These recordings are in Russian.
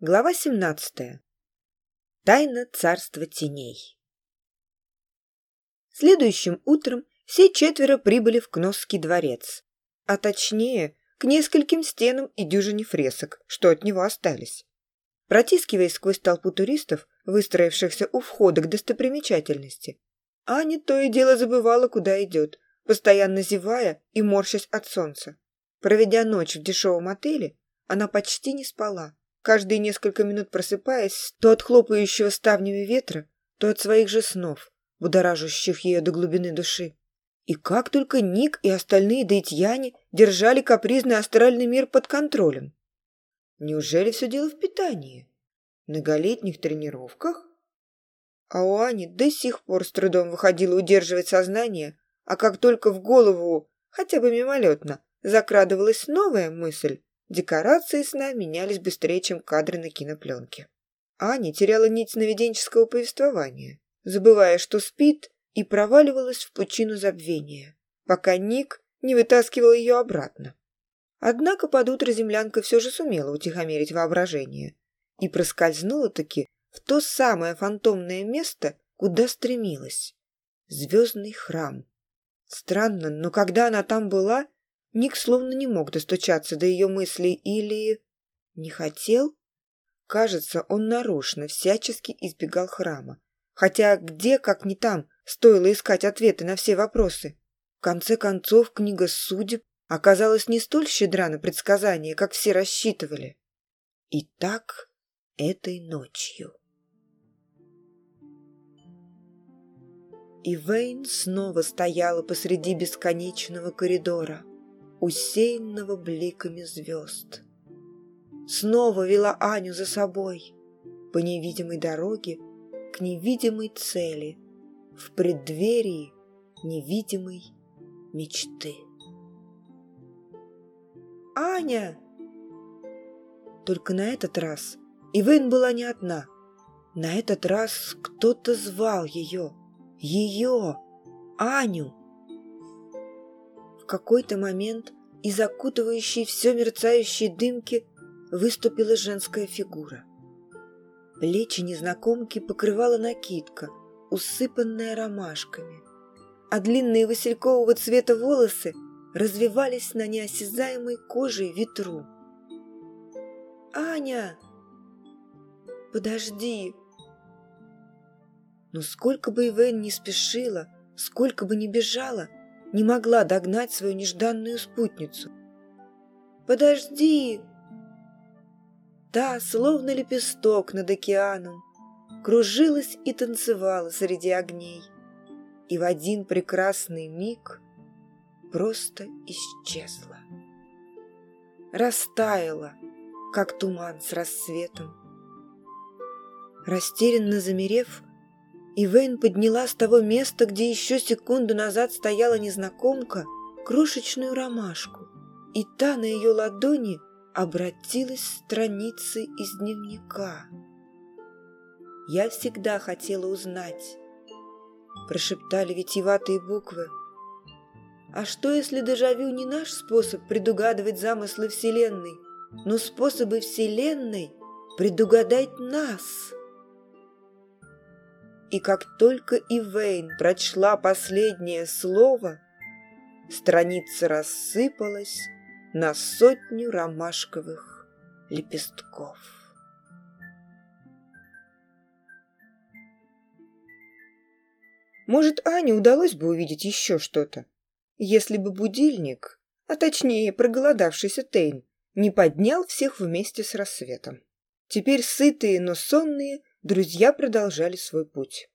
Глава 17. Тайна царства теней. Следующим утром все четверо прибыли в Кносский дворец, а точнее к нескольким стенам и дюжине фресок, что от него остались. Протискиваясь сквозь толпу туристов, выстроившихся у входа к достопримечательности, Аня то и дело забывала, куда идет, постоянно зевая и морщась от солнца. Проведя ночь в дешевом отеле, она почти не спала, Каждые несколько минут просыпаясь, то от хлопающего ставнями ветра, то от своих же снов, будоражащих ее до глубины души. И как только Ник и остальные дейтьяне держали капризный астральный мир под контролем? Неужели все дело в питании? Многолетних тренировках? А у Ани до сих пор с трудом выходило удерживать сознание, а как только в голову, хотя бы мимолетно, закрадывалась новая мысль, Декорации сна менялись быстрее, чем кадры на кинопленке. Аня теряла нить сновиденческого повествования, забывая, что спит, и проваливалась в пучину забвения, пока Ник не вытаскивал ее обратно. Однако под утро землянка все же сумела утихомирить воображение и проскользнула-таки в то самое фантомное место, куда стремилась. Звездный храм. Странно, но когда она там была, Ник словно не мог достучаться до ее мыслей или... Не хотел? Кажется, он нарочно всячески избегал храма. Хотя где, как не там, стоило искать ответы на все вопросы. В конце концов, книга судеб оказалась не столь щедра на предсказания, как все рассчитывали. И так этой ночью. И Вейн снова стояла посреди бесконечного коридора усеянного бликами звезд. Снова вела Аню за собой по невидимой дороге к невидимой цели, в преддверии невидимой мечты. «Аня!» Только на этот раз Ивейн была не одна. На этот раз кто-то звал ее, ее, Аню в какой-то момент из окутывающей все мерцающей дымки выступила женская фигура. Плечи незнакомки покрывала накидка, усыпанная ромашками, а длинные василькового цвета волосы развивались на неосязаемой коже ветру. «Аня! Подожди!» Но сколько бы Ивен не спешила, сколько бы не бежала, не могла догнать свою нежданную спутницу. «Подожди!» Та, словно лепесток над океаном, кружилась и танцевала среди огней. И в один прекрасный миг просто исчезла. Растаяла, как туман с рассветом. Растерянно замерев, Ивейн подняла с того места, где еще секунду назад стояла незнакомка, крошечную ромашку, и та на ее ладони обратилась в страницы из дневника. «Я всегда хотела узнать», – прошептали витиеватые буквы. «А что, если дежавю не наш способ предугадывать замыслы Вселенной, но способы Вселенной предугадать нас?» И как только Ивейн прочла последнее слово, страница рассыпалась на сотню ромашковых лепестков. Может, Ане удалось бы увидеть еще что-то, если бы будильник, а точнее проголодавшийся Тейн, не поднял всех вместе с рассветом. Теперь сытые, но сонные, друзья продолжали свой путь.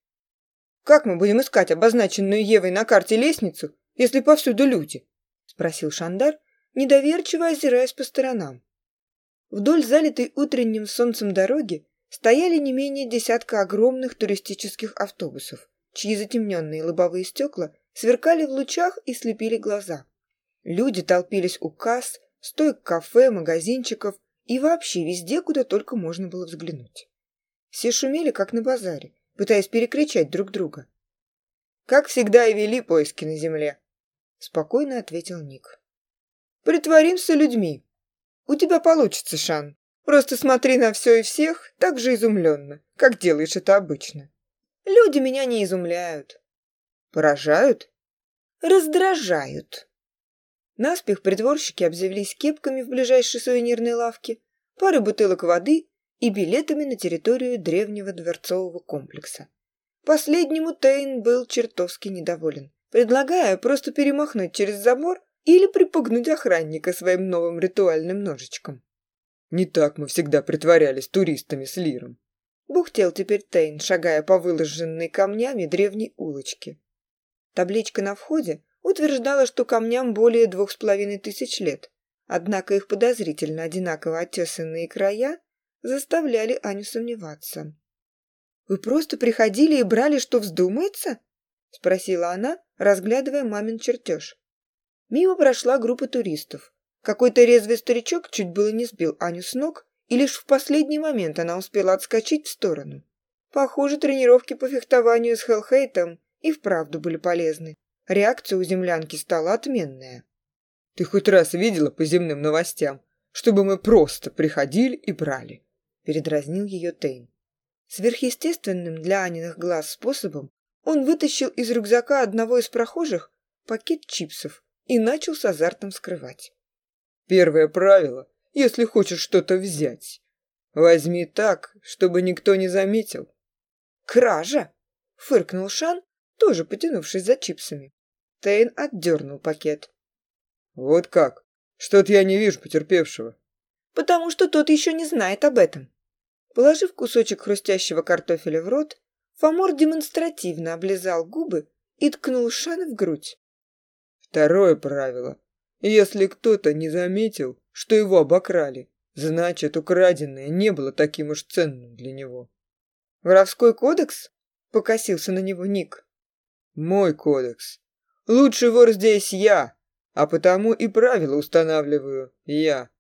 «Как мы будем искать обозначенную Евой на карте лестницу, если повсюду люди?» – спросил Шандар, недоверчиво озираясь по сторонам. Вдоль залитой утренним солнцем дороги стояли не менее десятка огромных туристических автобусов, чьи затемненные лобовые стекла сверкали в лучах и слепили глаза. Люди толпились у касс, стоек кафе, магазинчиков и вообще везде, куда только можно было взглянуть. Все шумели, как на базаре, пытаясь перекричать друг друга. «Как всегда и вели поиски на земле», — спокойно ответил Ник. «Притворимся людьми. У тебя получится, Шан. Просто смотри на все и всех так же изумленно, как делаешь это обычно. Люди меня не изумляют». «Поражают?» «Раздражают». Наспех притворщики обзавелись кепками в ближайшей сувенирной лавке, парой бутылок воды и билетами на территорию древнего дворцового комплекса. Последнему Тейн был чертовски недоволен, предлагая просто перемахнуть через забор или припугнуть охранника своим новым ритуальным ножичком. «Не так мы всегда притворялись туристами с Лиром», — бухтел теперь Тейн, шагая по выложенной камнями древней улочке. Табличка на входе утверждала, что камням более двух с половиной тысяч лет, однако их подозрительно одинаково отесанные края заставляли Аню сомневаться. «Вы просто приходили и брали, что вздумается?» — спросила она, разглядывая мамин чертеж. Мимо прошла группа туристов. Какой-то резвый старичок чуть было не сбил Аню с ног, и лишь в последний момент она успела отскочить в сторону. Похоже, тренировки по фехтованию с Хелхейтом и вправду были полезны. Реакция у землянки стала отменная. «Ты хоть раз видела по земным новостям, чтобы мы просто приходили и брали?» передразнил ее Тейн. Сверхъестественным для Аниных глаз способом он вытащил из рюкзака одного из прохожих пакет чипсов и начал с азартом скрывать. «Первое правило, если хочешь что-то взять, возьми так, чтобы никто не заметил». «Кража!» — фыркнул Шан, тоже потянувшись за чипсами. Тейн отдернул пакет. «Вот как? Что-то я не вижу потерпевшего потому что тот еще не знает об этом. Положив кусочек хрустящего картофеля в рот, Фомор демонстративно облизал губы и ткнул Шан в грудь. Второе правило. Если кто-то не заметил, что его обокрали, значит, украденное не было таким уж ценным для него. «Воровской кодекс?» — покосился на него Ник. «Мой кодекс. Лучший вор здесь я, а потому и правила устанавливаю я».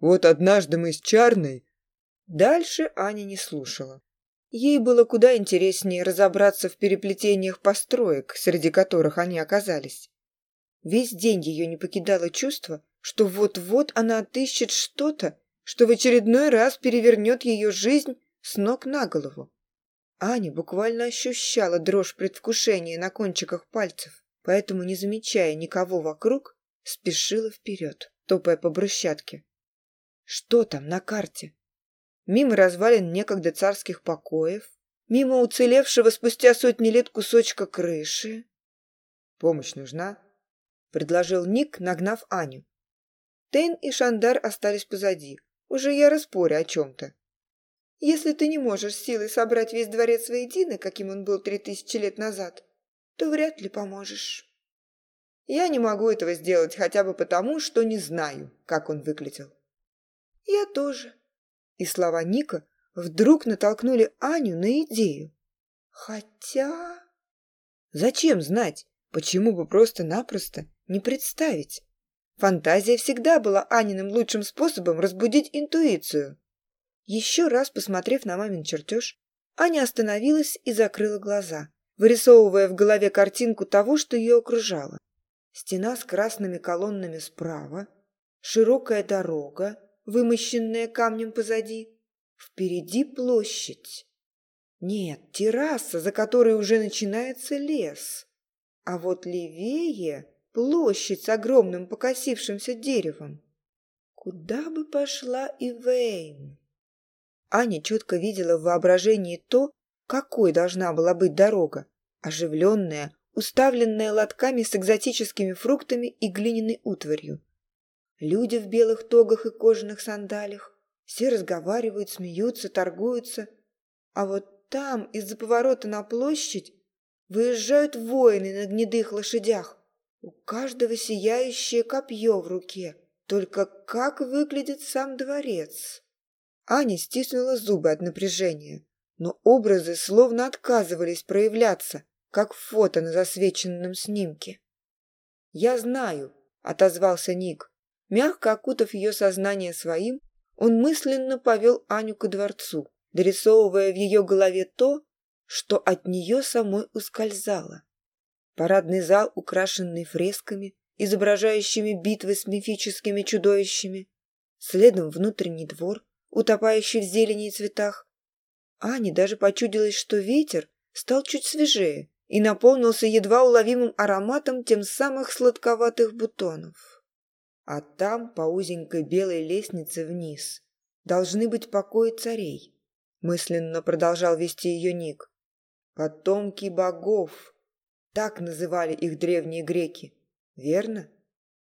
Вот однажды мы с Чарной...» Дальше Аня не слушала. Ей было куда интереснее разобраться в переплетениях построек, среди которых они оказались. Весь день ее не покидало чувство, что вот-вот она отыщет что-то, что в очередной раз перевернет ее жизнь с ног на голову. Аня буквально ощущала дрожь предвкушения на кончиках пальцев, поэтому, не замечая никого вокруг, спешила вперед, топая по брусчатке. Что там на карте? Мимо развалин некогда царских покоев, мимо уцелевшего спустя сотни лет кусочка крыши. «Помощь нужна?» — предложил Ник, нагнав Аню. Тейн и Шандар остались позади. Уже я распорю о чем-то. Если ты не можешь силой собрать весь дворец воедино, каким он был три тысячи лет назад, то вряд ли поможешь. Я не могу этого сделать хотя бы потому, что не знаю, как он выглядел. «Я тоже». И слова Ника вдруг натолкнули Аню на идею. Хотя... Зачем знать? Почему бы просто-напросто не представить? Фантазия всегда была Аниным лучшим способом разбудить интуицию. Еще раз посмотрев на мамин чертеж, Аня остановилась и закрыла глаза, вырисовывая в голове картинку того, что ее окружало. Стена с красными колоннами справа, широкая дорога, вымощенная камнем позади. Впереди площадь. Нет, терраса, за которой уже начинается лес. А вот левее площадь с огромным покосившимся деревом. Куда бы пошла Ивейн? Аня четко видела в воображении то, какой должна была быть дорога. Оживленная, уставленная лотками с экзотическими фруктами и глиняной утварью – Люди в белых тогах и кожаных сандалях. Все разговаривают, смеются, торгуются. А вот там, из-за поворота на площадь, выезжают воины на гнедых лошадях. У каждого сияющее копье в руке. Только как выглядит сам дворец? Аня стиснула зубы от напряжения, но образы словно отказывались проявляться, как фото на засвеченном снимке. «Я знаю», — отозвался Ник. Мягко окутав ее сознание своим, он мысленно повел Аню ко дворцу, дорисовывая в ее голове то, что от нее самой ускользало. Парадный зал, украшенный фресками, изображающими битвы с мифическими чудовищами, следом внутренний двор, утопающий в зелени и цветах. Ане даже почудилось, что ветер стал чуть свежее и наполнился едва уловимым ароматом тем самых сладковатых бутонов а там по узенькой белой лестнице вниз. Должны быть покои царей, мысленно продолжал вести ее Ник. Потомки богов. Так называли их древние греки. Верно?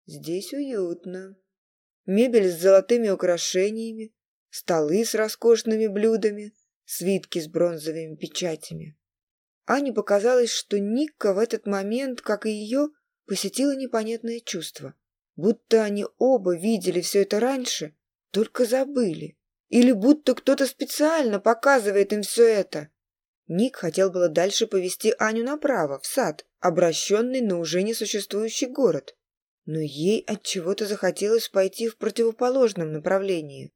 Здесь уютно. Мебель с золотыми украшениями, столы с роскошными блюдами, свитки с бронзовыми печатями. Ане показалось, что Никка в этот момент, как и ее, посетила непонятное чувство будто они оба видели все это раньше, только забыли. Или будто кто-то специально показывает им все это. Ник хотел было дальше повести Аню направо, в сад, обращенный на уже несуществующий город. Но ей от чего то захотелось пойти в противоположном направлении.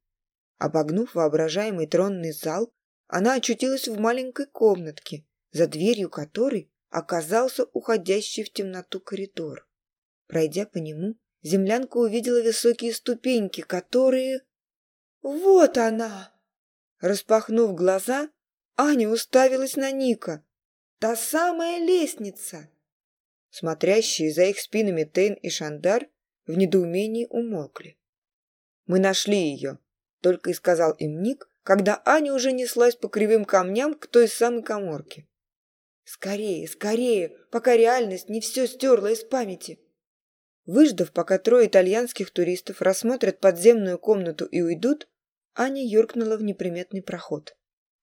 Обогнув воображаемый тронный зал, она очутилась в маленькой комнатке, за дверью которой оказался уходящий в темноту коридор. Пройдя по нему, землянка увидела высокие ступеньки, которые... «Вот она!» Распахнув глаза, Аня уставилась на Ника. «Та самая лестница!» Смотрящие за их спинами Тейн и Шандар в недоумении умолкли. «Мы нашли ее», — только и сказал им Ник, когда Аня уже неслась по кривым камням к той самой коморке. «Скорее, скорее, пока реальность не все стерла из памяти!» Выждав, пока трое итальянских туристов рассмотрят подземную комнату и уйдут, Аня юркнула в неприметный проход.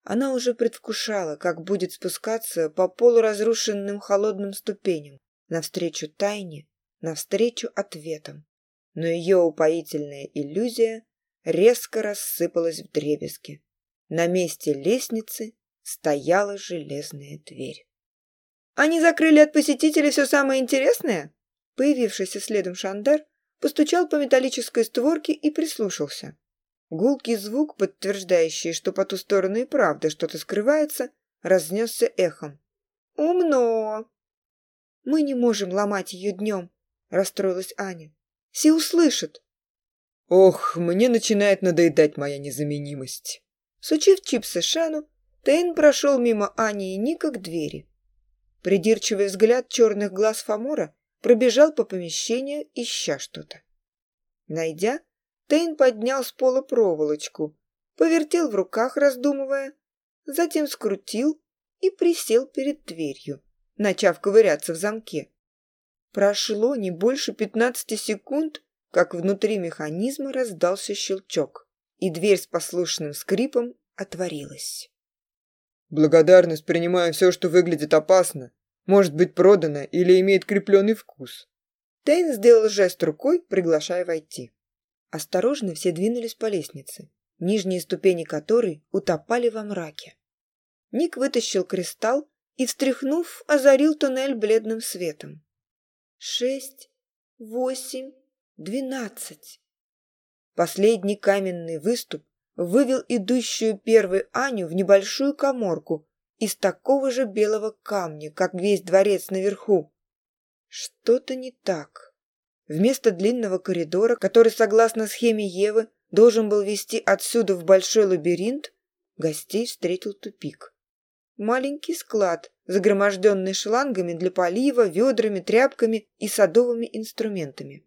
Она уже предвкушала, как будет спускаться по полуразрушенным холодным ступеням, навстречу тайне, навстречу ответам. Но ее упоительная иллюзия резко рассыпалась в дребезги. На месте лестницы стояла железная дверь. «Они закрыли от посетителей все самое интересное?» появившийся следом шандар постучал по металлической створке и прислушался. Гулкий звук, подтверждающий, что по ту сторону и правда что-то скрывается, разнесся эхом. «Умно!» «Мы не можем ломать ее днем», — расстроилась Аня. «Все услышат». «Ох, мне начинает надоедать моя незаменимость». Сучив чипсы Шану, Тейн прошел мимо Ани и Ника к двери. Придирчивый взгляд черных глаз Фомора пробежал по помещению, ища что-то. Найдя, Тейн поднял с пола проволочку, повертел в руках, раздумывая, затем скрутил и присел перед дверью, начав ковыряться в замке. Прошло не больше 15 секунд, как внутри механизма раздался щелчок, и дверь с послушным скрипом отворилась. «Благодарность принимаю все, что выглядит опасно», может быть продано или имеет крепленный вкус. Тейн сделал жест рукой, приглашая войти. Осторожно все двинулись по лестнице, нижние ступени которой утопали во мраке. Ник вытащил кристалл и, встряхнув, озарил туннель бледным светом. Шесть, восемь, двенадцать. Последний каменный выступ вывел идущую первой Аню в небольшую коморку из такого же белого камня, как весь дворец наверху. Что-то не так. Вместо длинного коридора, который, согласно схеме Евы, должен был вести отсюда в большой лабиринт, гостей встретил тупик. Маленький склад, загроможденный шлангами для полива, ведрами, тряпками и садовыми инструментами.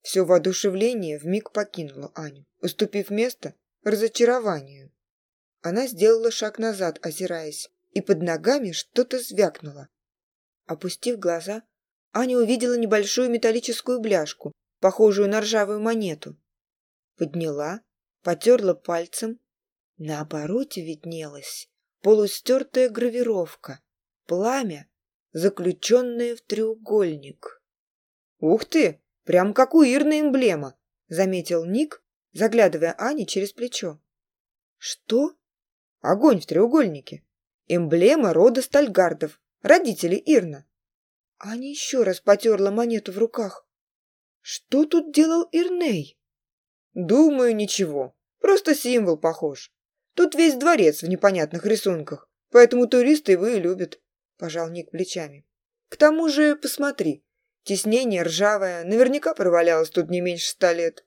Все воодушевление вмиг покинуло Аню, уступив место разочарованию. Она сделала шаг назад, озираясь и под ногами что-то звякнуло. Опустив глаза, Аня увидела небольшую металлическую бляшку, похожую на ржавую монету. Подняла, потерла пальцем. На обороте виднелась полустертая гравировка, пламя, заключенное в треугольник. «Ух ты! Прям как у уирная эмблема!» — заметил Ник, заглядывая Ане через плечо. «Что?» «Огонь в треугольнике!» эмблема рода Стальгардов, родители Ирна. Аня еще раз потерла монету в руках. Что тут делал Ирней? Думаю, ничего. Просто символ похож. Тут весь дворец в непонятных рисунках, поэтому туристы его и любят. Пожал Ник плечами. К тому же, посмотри, теснение ржавое, наверняка провалялось тут не меньше ста лет.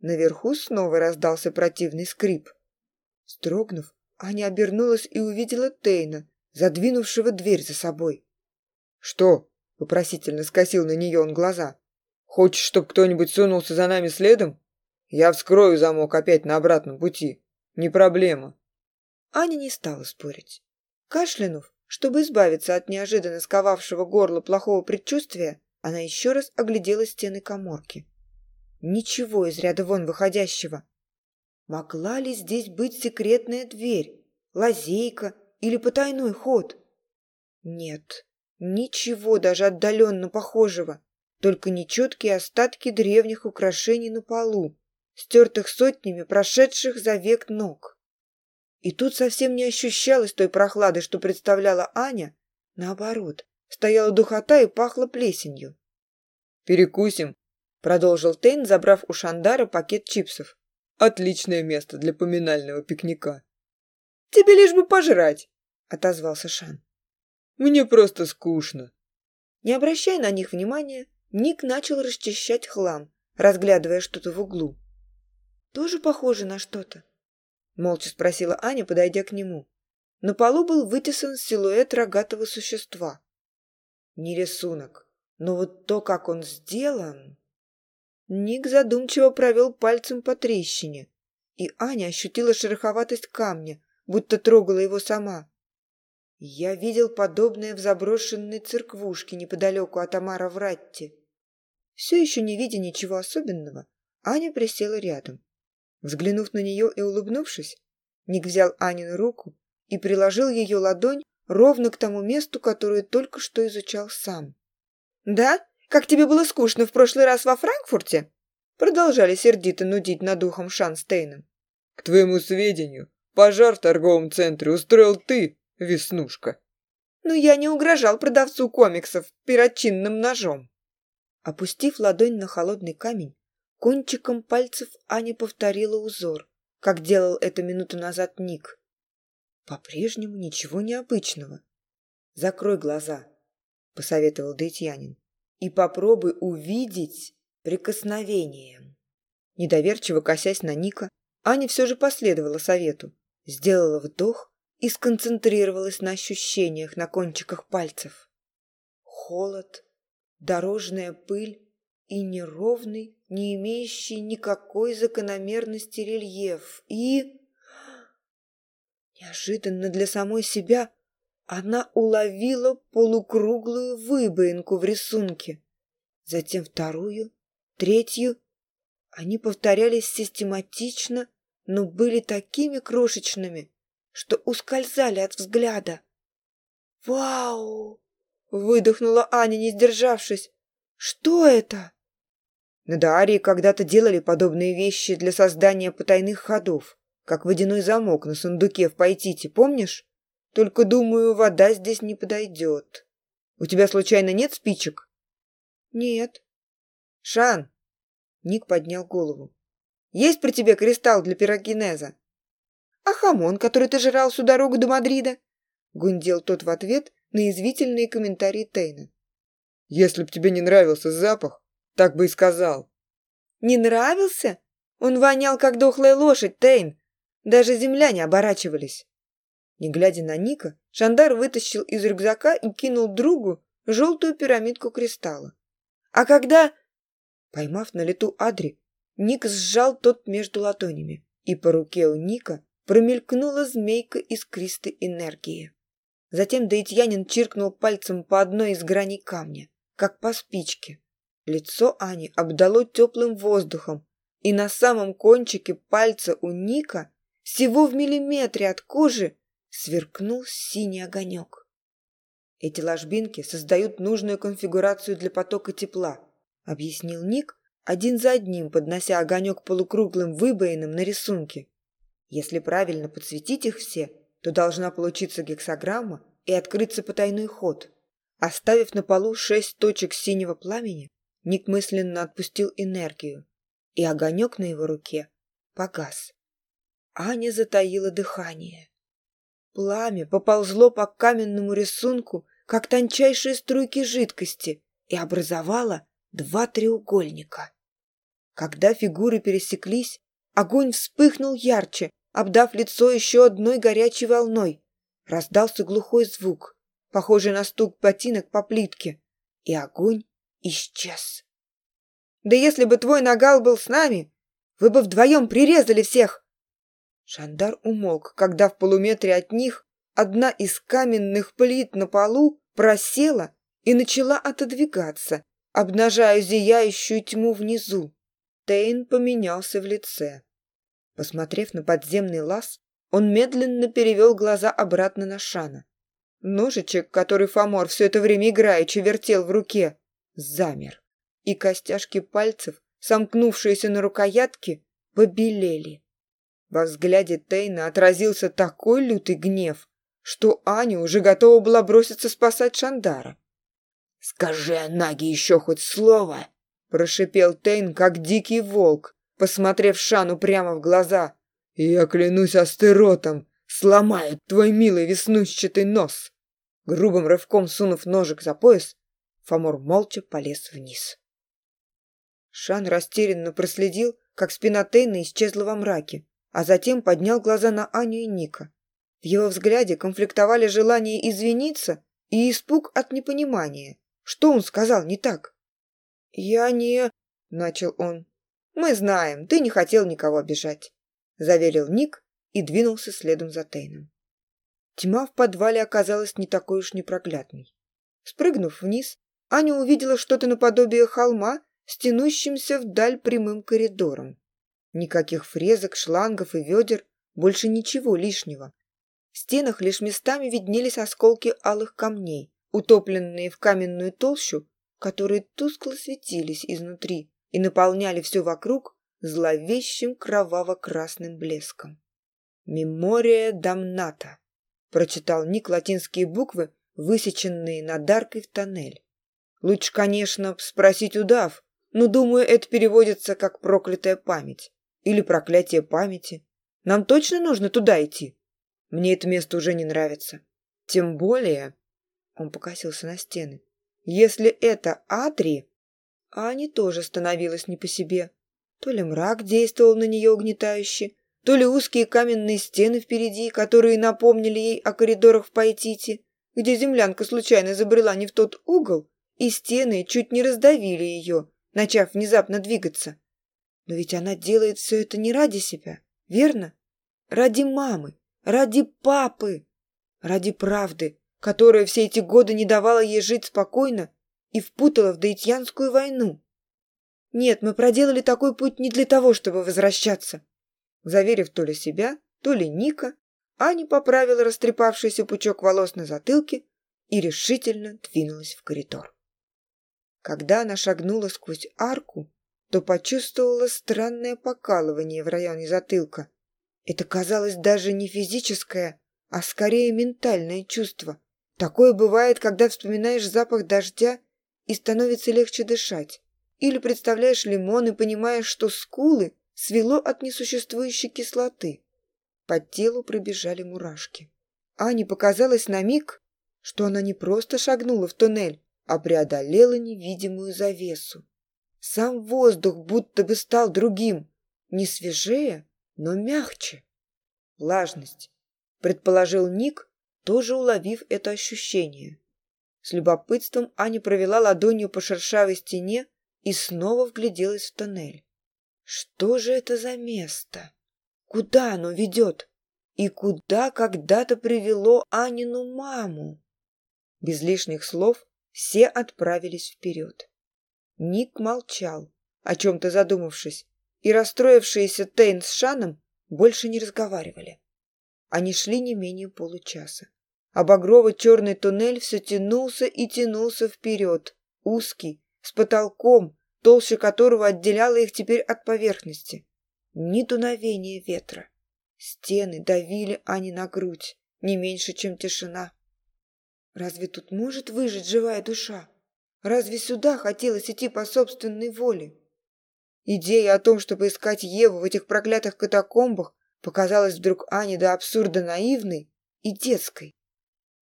Наверху снова раздался противный скрип. Строгнув, Аня обернулась и увидела Тейна, задвинувшего дверь за собой. «Что?» — вопросительно скосил на нее он глаза. «Хочешь, чтобы кто-нибудь сунулся за нами следом? Я вскрою замок опять на обратном пути. Не проблема». Аня не стала спорить. Кашлянув, чтобы избавиться от неожиданно сковавшего горло плохого предчувствия, она еще раз оглядела стены коморки. Ничего из ряда вон выходящего. Могла ли здесь быть секретная дверь, лазейка или потайной ход? Нет, ничего даже отдаленно похожего, только нечеткие остатки древних украшений на полу, стертых сотнями прошедших за век ног. И тут совсем не ощущалось той прохлады, что представляла Аня. Наоборот, стояла духота и пахла плесенью. «Перекусим», — продолжил Тейн, забрав у Шандара пакет чипсов. Отличное место для поминального пикника. Тебе лишь бы пожрать, отозвался Шан. Мне просто скучно. Не обращая на них внимания, Ник начал расчищать хлам, разглядывая что-то в углу. Тоже похоже на что-то. Молча спросила Аня, подойдя к нему. На полу был вытесан силуэт рогатого существа. Не рисунок, но вот то, как он сделан... Ник задумчиво провел пальцем по трещине, и Аня ощутила шероховатость камня, будто трогала его сама. Я видел подобное в заброшенной церквушке неподалеку от Амара в Ратте. Все еще не видя ничего особенного, Аня присела рядом. Взглянув на нее и улыбнувшись, Ник взял Анину руку и приложил ее ладонь ровно к тому месту, которое только что изучал сам. «Да?» Как тебе было скучно в прошлый раз во Франкфурте?» Продолжали сердито нудить над ухом Шанстейном. «К твоему сведению, пожар в торговом центре устроил ты, Веснушка». «Но я не угрожал продавцу комиксов перочинным ножом». Опустив ладонь на холодный камень, кончиком пальцев Аня повторила узор, как делал это минуту назад Ник. «По-прежнему ничего необычного. Закрой глаза», — посоветовал Дейтьянин и попробуй увидеть прикосновением. Недоверчиво косясь на Ника, Аня все же последовала совету, сделала вдох и сконцентрировалась на ощущениях на кончиках пальцев. Холод, дорожная пыль и неровный, не имеющий никакой закономерности рельеф. И... Неожиданно для самой себя она уловила полукруглую выбоинку в рисунке, затем вторую, третью. Они повторялись систематично, но были такими крошечными, что ускользали от взгляда. «Вау!» — выдохнула Аня, не сдержавшись. «Что это?» На Дарии когда-то делали подобные вещи для создания потайных ходов, как водяной замок на сундуке в Пайтите, помнишь? Только, думаю, вода здесь не подойдет. У тебя случайно нет спичек?» «Нет». «Шан!» Ник поднял голову. «Есть при тебе кристалл для пирогенеза?» «А хамон, который ты жрал всю дорогу до Мадрида?» Гундел тот в ответ на извительные комментарии Тейна. «Если б тебе не нравился запах, так бы и сказал». «Не нравился? Он вонял, как дохлая лошадь, Тейн. Даже земляне оборачивались». Не глядя на Ника, шандар вытащил из рюкзака и кинул другу желтую пирамидку кристалла. А когда... Поймав на лету Адри, Ник сжал тот между латонями, и по руке у Ника промелькнула змейка искристой энергии. Затем Даитьянин чиркнул пальцем по одной из граней камня, как по спичке. Лицо Ани обдало теплым воздухом, и на самом кончике пальца у Ника, всего в миллиметре от кожи, сверкнул синий огонек. Эти ложбинки создают нужную конфигурацию для потока тепла, объяснил Ник, один за одним поднося огонек полукруглым выбоинам на рисунке. Если правильно подсветить их все, то должна получиться гексограмма и открыться потайной ход. Оставив на полу шесть точек синего пламени, Ник мысленно отпустил энергию, и огонек на его руке погас. Аня затаила дыхание. Пламя поползло по каменному рисунку, как тончайшие струйки жидкости, и образовало два треугольника. Когда фигуры пересеклись, огонь вспыхнул ярче, обдав лицо еще одной горячей волной. Раздался глухой звук, похожий на стук ботинок по плитке, и огонь исчез. «Да если бы твой нагал был с нами, вы бы вдвоем прирезали всех!» Шандар умолк, когда в полуметре от них одна из каменных плит на полу просела и начала отодвигаться, обнажая зияющую тьму внизу. Тейн поменялся в лице. Посмотрев на подземный лаз, он медленно перевел глаза обратно на Шана. Ножичек, который Фомор все это время играючи вертел в руке, замер, и костяшки пальцев, сомкнувшиеся на рукоятке, побелели. Во взгляде Тейна отразился такой лютый гнев, что Аня уже готова была броситься спасать Шандара. «Скажи Наги, еще хоть слово!» – прошипел Тейн, как дикий волк, посмотрев Шану прямо в глаза. «Я клянусь астеротом, сломаю твой милый веснущатый нос!» Грубым рывком сунув ножик за пояс, Фомор молча полез вниз. Шан растерянно проследил, как спина Тейна исчезла во мраке а затем поднял глаза на Аню и Ника. В его взгляде конфликтовали желание извиниться и испуг от непонимания. Что он сказал не так? «Я не...» — начал он. «Мы знаем, ты не хотел никого обижать», — заверил Ник и двинулся следом за Тейном. Тьма в подвале оказалась не такой уж непроглядной. Спрыгнув вниз, Аня увидела что-то наподобие холма, стянущимся вдаль прямым коридором. Никаких фрезок, шлангов и ведер, больше ничего лишнего. В стенах лишь местами виднелись осколки алых камней, утопленные в каменную толщу, которые тускло светились изнутри и наполняли все вокруг зловещим кроваво-красным блеском. «Мемория Дамната», — прочитал Ник латинские буквы, высеченные над аркой в тоннель. «Лучше, конечно, спросить удав, но, ну, думаю, это переводится как проклятая память. Или проклятие памяти. Нам точно нужно туда идти? Мне это место уже не нравится. Тем более...» Он покосился на стены. «Если это Атри...» А они тоже становилась не по себе. То ли мрак действовал на нее угнетающе, то ли узкие каменные стены впереди, которые напомнили ей о коридорах в Пайтите, где землянка случайно забрела не в тот угол, и стены чуть не раздавили ее, начав внезапно двигаться. Но ведь она делает все это не ради себя, верно? Ради мамы, ради папы, ради правды, которая все эти годы не давала ей жить спокойно и впутала в Даитьянскую войну. Нет, мы проделали такой путь не для того, чтобы возвращаться. Заверив то ли себя, то ли Ника, Аня поправила растрепавшийся пучок волос на затылке и решительно двинулась в коридор. Когда она шагнула сквозь арку, то почувствовала странное покалывание в районе затылка. Это казалось даже не физическое, а скорее ментальное чувство. Такое бывает, когда вспоминаешь запах дождя и становится легче дышать. Или представляешь лимон и понимаешь, что скулы свело от несуществующей кислоты. По телу пробежали мурашки. Ане показалось на миг, что она не просто шагнула в туннель, а преодолела невидимую завесу. Сам воздух будто бы стал другим, не свежее, но мягче. Влажность, предположил Ник, тоже уловив это ощущение. С любопытством Аня провела ладонью по шершавой стене и снова вгляделась в тоннель. Что же это за место? Куда оно ведет? И куда когда-то привело Анину маму? Без лишних слов все отправились вперед. Ник молчал, о чем-то задумавшись, и расстроившиеся Тейн с Шаном больше не разговаривали. Они шли не менее получаса. А багрово-черный туннель все тянулся и тянулся вперед, узкий, с потолком, толще которого отделяла их теперь от поверхности. Ни дуновения ветра. Стены давили они на грудь, не меньше, чем тишина. Разве тут может выжить живая душа? Разве сюда хотелось идти по собственной воле? Идея о том, чтобы искать Еву в этих проклятых катакомбах, показалась вдруг Ане до абсурда наивной и детской.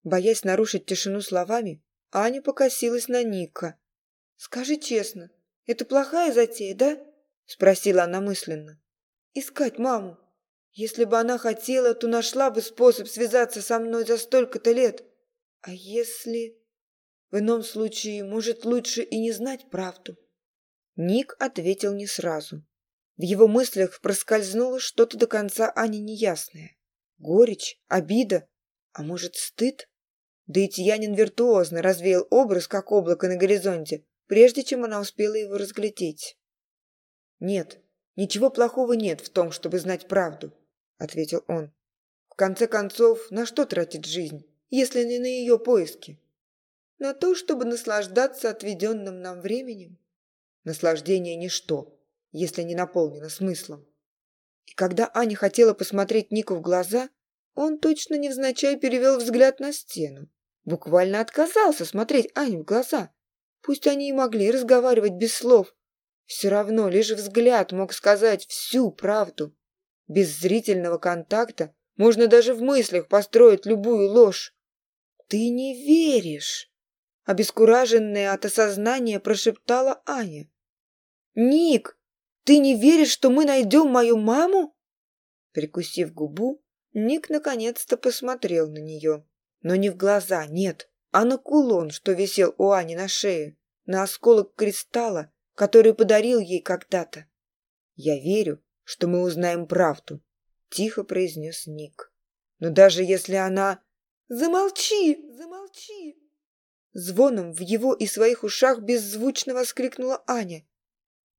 Боясь нарушить тишину словами, Аня покосилась на Ника. «Скажи честно, это плохая затея, да?» – спросила она мысленно. «Искать маму. Если бы она хотела, то нашла бы способ связаться со мной за столько-то лет. А если...» В ином случае, может, лучше и не знать правду. Ник ответил не сразу. В его мыслях проскользнуло что-то до конца Ани неясное. Горечь, обида, а может, стыд? Да и Тиянин виртуозно развеял образ, как облако на горизонте, прежде чем она успела его разглядеть. «Нет, ничего плохого нет в том, чтобы знать правду», — ответил он. «В конце концов, на что тратить жизнь, если не на ее поиски?» на то, чтобы наслаждаться отведенным нам временем. Наслаждение – ничто, если не наполнено смыслом. И когда Аня хотела посмотреть Нику в глаза, он точно невзначай перевел взгляд на стену. Буквально отказался смотреть Ане в глаза. Пусть они и могли разговаривать без слов. Все равно лишь взгляд мог сказать всю правду. Без зрительного контакта можно даже в мыслях построить любую ложь. «Ты не веришь!» обескураженная от осознания прошептала Аня. «Ник, ты не веришь, что мы найдем мою маму?» Прикусив губу, Ник наконец-то посмотрел на нее. Но не в глаза, нет, а на кулон, что висел у Ани на шее, на осколок кристалла, который подарил ей когда-то. «Я верю, что мы узнаем правду», — тихо произнес Ник. «Но даже если она...» «Замолчи! Замолчи!» Звоном в его и своих ушах беззвучно воскликнула Аня.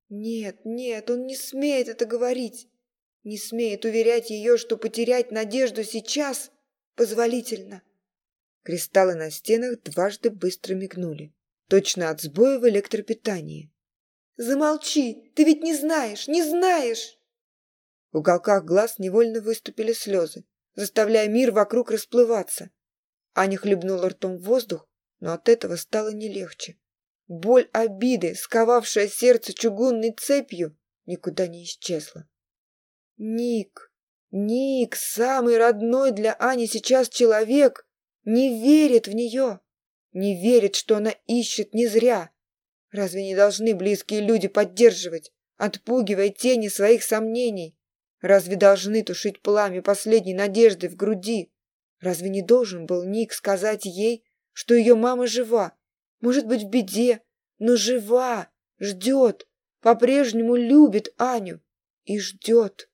«Нет, нет, он не смеет это говорить. Не смеет уверять ее, что потерять надежду сейчас позволительно». Кристаллы на стенах дважды быстро мигнули. Точно от сбоя в электропитании. «Замолчи! Ты ведь не знаешь! Не знаешь!» В уголках глаз невольно выступили слезы, заставляя мир вокруг расплываться. Аня хлебнула ртом в воздух, но от этого стало не легче. Боль обиды, сковавшая сердце чугунной цепью, никуда не исчезла. Ник, Ник, самый родной для Ани сейчас человек, не верит в нее, не верит, что она ищет не зря. Разве не должны близкие люди поддерживать, отпугивая тени своих сомнений? Разве должны тушить пламя последней надежды в груди? Разве не должен был Ник сказать ей, что ее мама жива, может быть, в беде, но жива, ждет, по-прежнему любит Аню и ждет.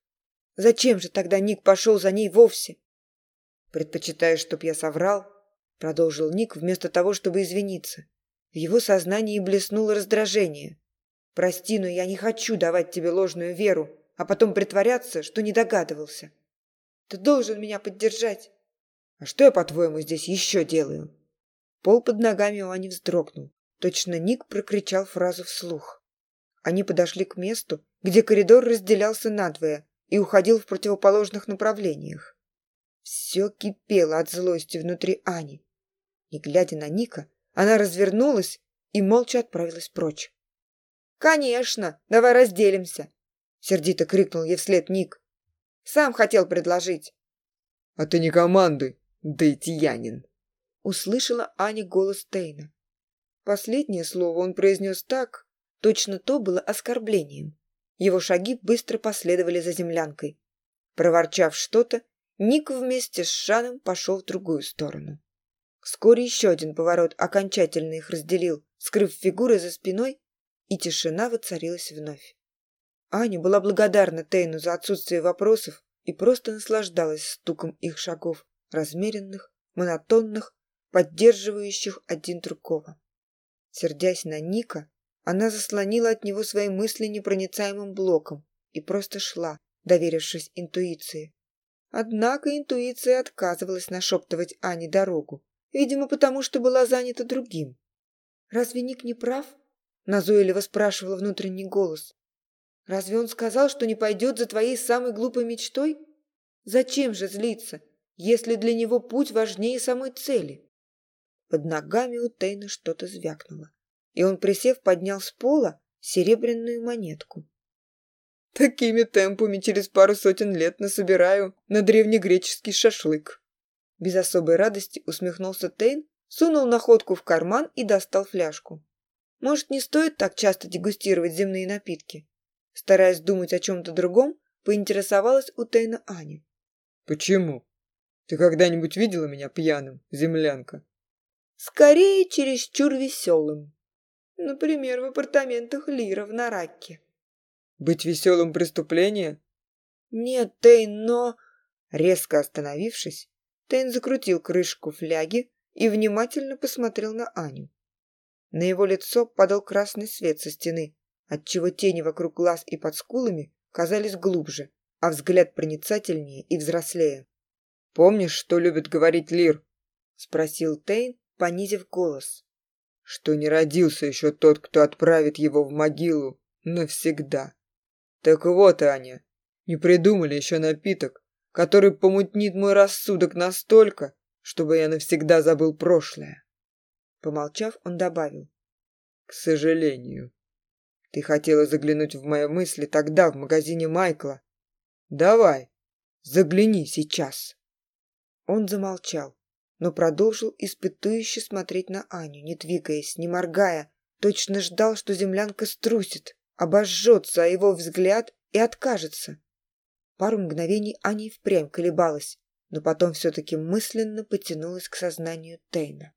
Зачем же тогда Ник пошел за ней вовсе? Предпочитаешь, чтоб я соврал? Продолжил Ник вместо того, чтобы извиниться. В его сознании блеснуло раздражение. «Прости, но я не хочу давать тебе ложную веру, а потом притворяться, что не догадывался. Ты должен меня поддержать». «А что я, по-твоему, здесь еще делаю?» Пол под ногами у Ани вздрогнул. Точно Ник прокричал фразу вслух. Они подошли к месту, где коридор разделялся надвое и уходил в противоположных направлениях. Все кипело от злости внутри Ани. Не глядя на Ника, она развернулась и молча отправилась прочь. «Конечно! Давай разделимся!» — сердито крикнул ей вслед Ник. «Сам хотел предложить!» «А ты не команды, да и тиянин!» услышала Аня голос Тейна. Последнее слово он произнес так, точно то было оскорблением. Его шаги быстро последовали за землянкой. Проворчав что-то, Ник вместе с Шаном пошел в другую сторону. Вскоре еще один поворот окончательно их разделил, скрыв фигуры за спиной, и тишина воцарилась вновь. Аня была благодарна Тейну за отсутствие вопросов и просто наслаждалась стуком их шагов, размеренных, монотонных, поддерживающих один другого. Сердясь на Ника, она заслонила от него свои мысли непроницаемым блоком и просто шла, доверившись интуиции. Однако интуиция отказывалась нашептывать Ане дорогу, видимо, потому что была занята другим. «Разве Ник не прав?» – назойливо спрашивал внутренний голос. «Разве он сказал, что не пойдет за твоей самой глупой мечтой? Зачем же злиться, если для него путь важнее самой цели?» Под ногами у Тейна что-то звякнуло. И он, присев, поднял с пола серебряную монетку. «Такими темпами через пару сотен лет насобираю на древнегреческий шашлык». Без особой радости усмехнулся Тейн, сунул находку в карман и достал фляжку. «Может, не стоит так часто дегустировать земные напитки?» Стараясь думать о чем-то другом, поинтересовалась у Тейна Аня. «Почему? Ты когда-нибудь видела меня пьяным, землянка?» скорее чересчур веселым. Например, в апартаментах Лира в Нараке. Быть веселым преступление? Нет, Тейн, но... Резко остановившись, Тейн закрутил крышку фляги и внимательно посмотрел на Аню. На его лицо падал красный свет со стены, отчего тени вокруг глаз и под скулами казались глубже, а взгляд проницательнее и взрослее. «Помнишь, что любит говорить Лир?» — спросил Тейн, понизив голос. «Что не родился еще тот, кто отправит его в могилу навсегда. Так вот, Аня, не придумали еще напиток, который помутнит мой рассудок настолько, чтобы я навсегда забыл прошлое». Помолчав, он добавил. «К сожалению, ты хотела заглянуть в мои мысли тогда в магазине Майкла. Давай, загляни сейчас». Он замолчал но продолжил испытующе смотреть на Аню, не двигаясь, не моргая. Точно ждал, что землянка струсит, обожжется о его взгляд и откажется. Пару мгновений Аня и впрямь колебалась, но потом все-таки мысленно потянулась к сознанию Тейна.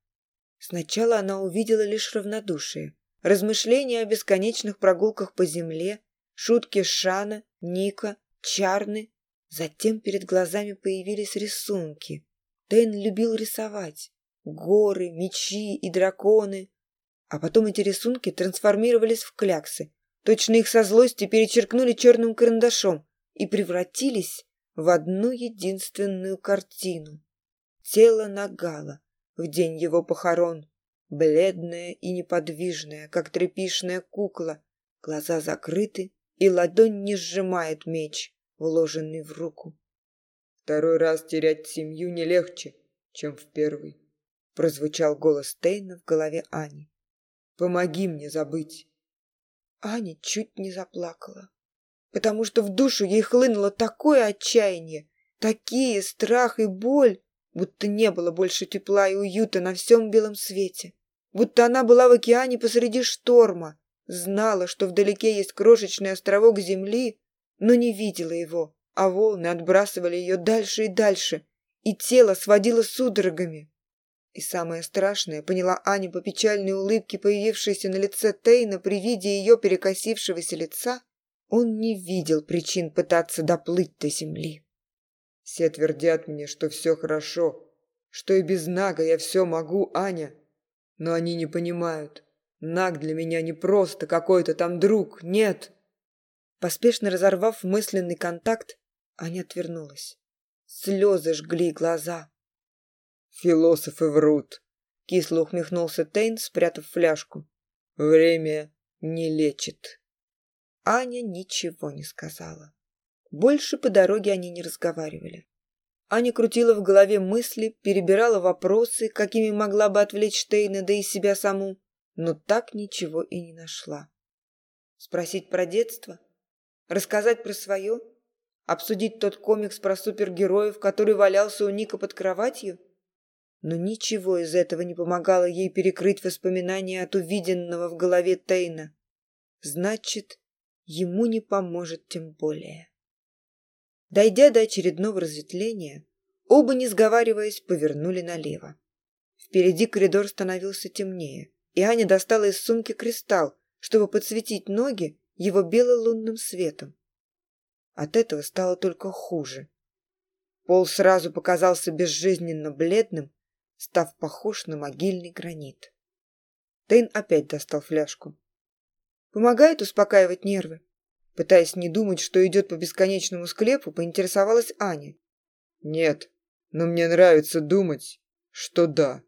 Сначала она увидела лишь равнодушие, размышления о бесконечных прогулках по земле, шутки Шана, Ника, Чарны. Затем перед глазами появились рисунки — Дэн любил рисовать горы, мечи и драконы. А потом эти рисунки трансформировались в кляксы. Точно их со злостью перечеркнули черным карандашом и превратились в одну единственную картину. Тело Нагала в день его похорон, бледное и неподвижное, как тряпишная кукла, глаза закрыты, и ладонь не сжимает меч, вложенный в руку. Второй раз терять семью не легче, чем в первый. Прозвучал голос Тейна в голове Ани. Помоги мне забыть. Аня чуть не заплакала, потому что в душу ей хлынуло такое отчаяние, такие страх и боль, будто не было больше тепла и уюта на всем белом свете, будто она была в океане посреди шторма, знала, что вдалеке есть крошечный островок земли, но не видела его, а волны отбрасывали ее дальше и дальше, и тело сводило судорогами. И самое страшное поняла Аня по печальной улыбке, появившейся на лице Тейна при виде ее перекосившегося лица, он не видел причин пытаться доплыть до земли. Все твердят мне, что все хорошо, что и без Нага я все могу, Аня. Но они не понимают. Наг для меня не просто какой-то там друг, нет. Поспешно разорвав мысленный контакт, Аня отвернулась. Слезы жгли глаза. «Философы врут», — кисло ухмехнулся Тейн, спрятав фляжку. «Время не лечит». Аня ничего не сказала. Больше по дороге они не разговаривали. Аня крутила в голове мысли, перебирала вопросы, какими могла бы отвлечь Тейна, да и себя саму, но так ничего и не нашла. Спросить про детство? Рассказать про свое? — Обсудить тот комикс про супергероев, который валялся у Ника под кроватью? Но ничего из этого не помогало ей перекрыть воспоминания от увиденного в голове Тейна. Значит, ему не поможет тем более. Дойдя до очередного разветвления, оба, не сговариваясь, повернули налево. Впереди коридор становился темнее, и Аня достала из сумки кристалл, чтобы подсветить ноги его белолунным светом. А от этого стало только хуже. Пол сразу показался безжизненно бледным, став похож на могильный гранит. Тейн опять достал фляжку. Помогает успокаивать нервы. Пытаясь не думать, что идет по бесконечному склепу, поинтересовалась Аня. Нет, но мне нравится думать, что да.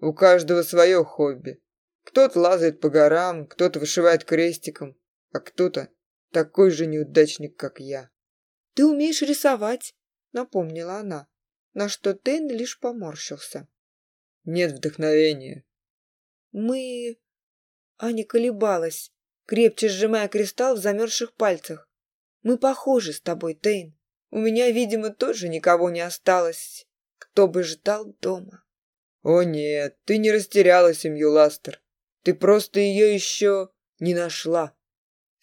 У каждого свое хобби. Кто-то лазает по горам, кто-то вышивает крестиком, а кто-то такой же неудачник, как я». «Ты умеешь рисовать», — напомнила она, на что Тейн лишь поморщился. «Нет вдохновения». «Мы...» Аня колебалась, крепче сжимая кристалл в замерзших пальцах. «Мы похожи с тобой, Тейн. У меня, видимо, тоже никого не осталось, кто бы ждал дома». «О нет, ты не растеряла семью Ластер. Ты просто ее еще не нашла»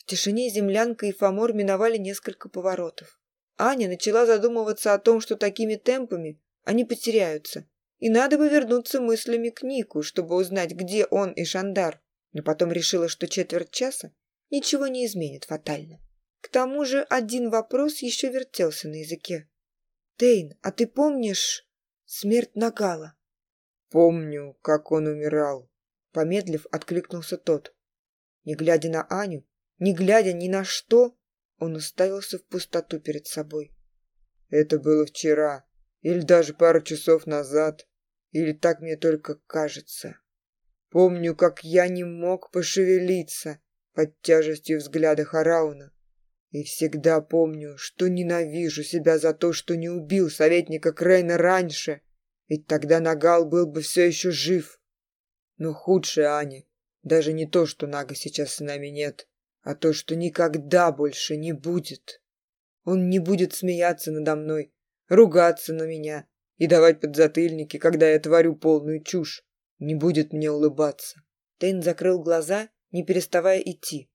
тишине землянка и Фомор миновали несколько поворотов. Аня начала задумываться о том, что такими темпами они потеряются. И надо бы вернуться мыслями к Нику, чтобы узнать, где он и Шандар. Но потом решила, что четверть часа ничего не изменит фатально. К тому же один вопрос еще вертелся на языке. «Тейн, а ты помнишь смерть Нагала?» «Помню, как он умирал», — помедлив, откликнулся тот. Не глядя на Аню, не глядя ни на что, он уставился в пустоту перед собой. «Это было вчера, или даже пару часов назад, или так мне только кажется. Помню, как я не мог пошевелиться под тяжестью взгляда Харауна. И всегда помню, что ненавижу себя за то, что не убил советника Крейна раньше, ведь тогда Нагал был бы все еще жив. Но худшее, Аня, даже не то, что Нага сейчас с нами нет, а то, что никогда больше не будет. Он не будет смеяться надо мной, ругаться на меня и давать подзатыльники, когда я творю полную чушь. Не будет мне улыбаться. Тейн закрыл глаза, не переставая идти.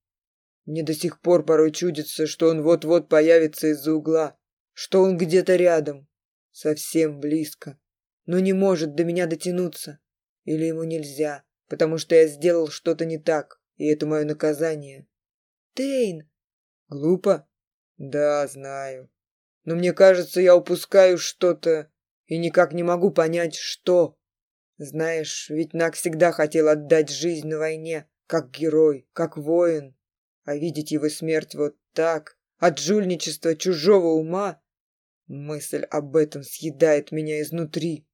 Мне до сих пор порой чудится, что он вот-вот появится из-за угла, что он где-то рядом, совсем близко, но не может до меня дотянуться. Или ему нельзя, потому что я сделал что-то не так, и это мое наказание. Тейн!» «Глупо?» «Да, знаю. Но мне кажется, я упускаю что-то и никак не могу понять, что. Знаешь, ведь Нак всегда хотел отдать жизнь на войне, как герой, как воин. А видеть его смерть вот так, от жульничества чужого ума, мысль об этом съедает меня изнутри».